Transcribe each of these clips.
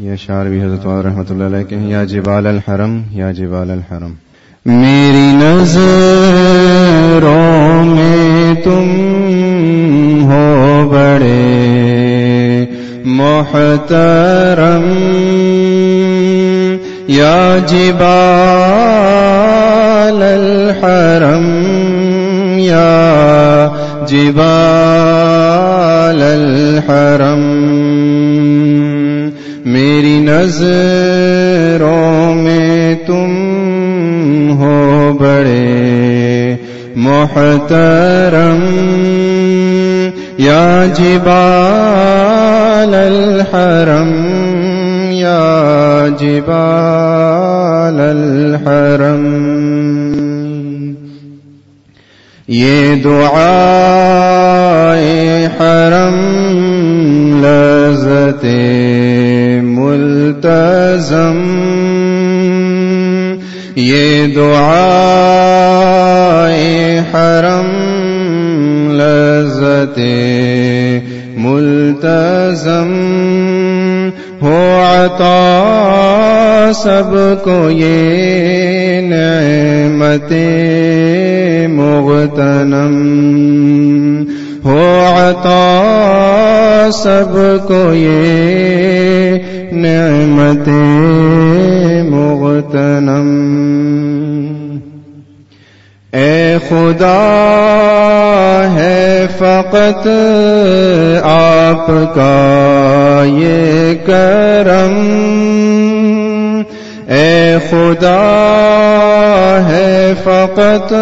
یہ اشعار بھی حضرت رحمۃ اللہ علیہ کے ہیں یا جبال الحرم، یا جبال الحرم۔ میری نظروں میں تم ہو بڑے محترم۔ یا جبال الحرم، یا جبال الحرم۔ نظروں میں تم ہو بڑے محترم یا جبال الحرم یا جبال الحرم یہ دعائے حرم لذت ملتزم یہ دعائے حرم لذت ملتزم ہو عطا سب کو یہ نعمت مغتنم۔ ہو عطا سب کو یہ اے خدا ہے فقط آپ کا یہ کرم۔ اے خدا ہے فقط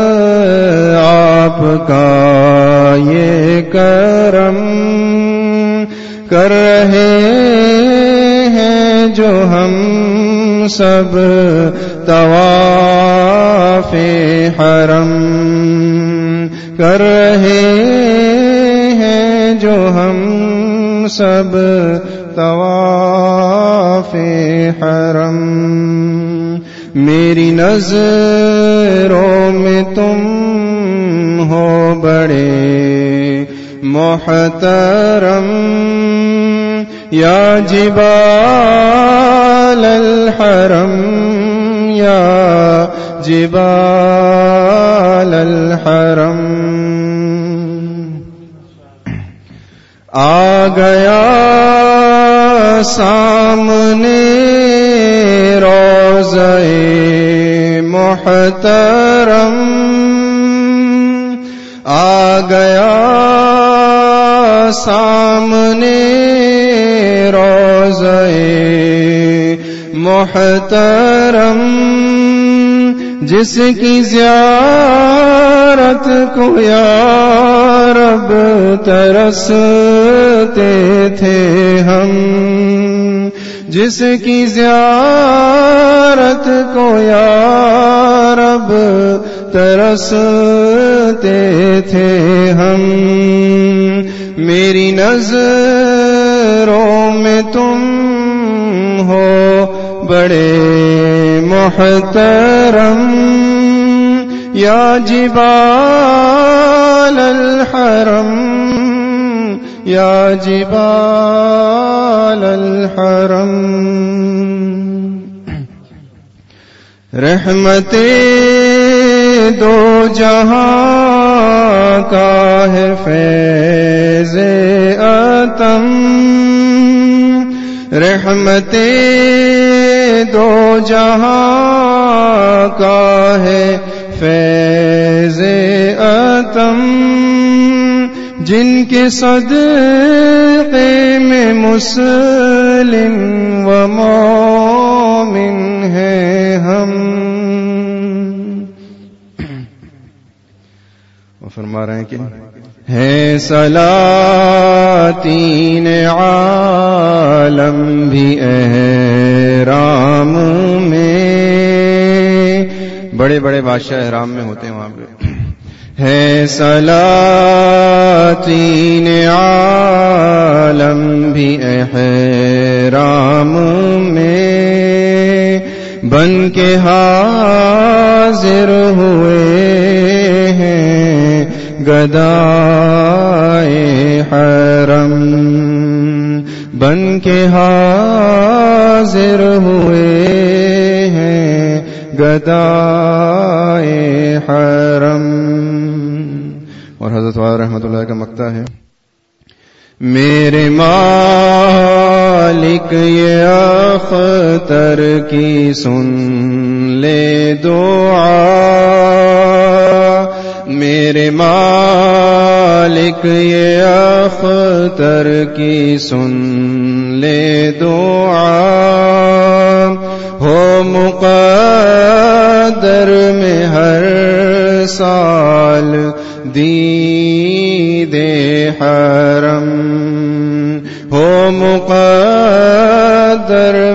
آپ کا یہ کرم۔ کر رہے ہیں جو ہم سب طواف حرم کر رہے ہیں جو ہم سب طواف حرم میری نظروں میں تم ہو بڑے محترم یا جبال الحرم یا جبال الحرم. آ گیا سامنے روزے محترم۔ آ گیا سامنے محترم، جس کی زیارت کو یا رب ترستے تھے ہم، جس کی زیارت کو یا رب ترستے تھے ہم، میری نظروں میں تم ہو۔ بڑے محترم یا جبال الحرم یا جبال الحرم رحمت دو جہاں کا ہے فیض اتم رحمت دو جہاں کا ہے فیض اتم، جن کے صدقے میں مسلم و مومن ہیں ہم۔ وہ فرما رہے ہیں کہ ہے سلاطین عالم بھی احرام میں۔ بڑے بڑے بادشاہ احرام میں ہوتے ہیں وہاں پہ۔ ہے سلاطین عالم بھی احرام میں۔ بن کے حاضر ہوئے گدائے حرم بن کے حاضر ہوئے ہیں گدائے حرم۔ اور حضرت والا رحمت اللہ کا مکتا ہے۔ میرے مالک، یہ اختر کی سن لے دعا۔ میرے مالک یہ اختر کی سن لے دعا ہو مقدر میں ہر سال دی دے حرم ہو مقدر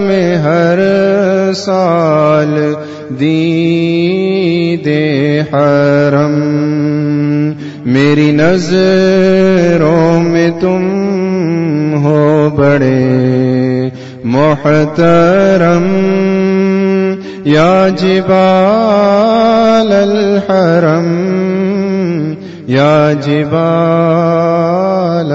میں ہر سال دی دے حرم میری نظروں میں تم ہو بڑے محترم یا جبال الحرم یا جبال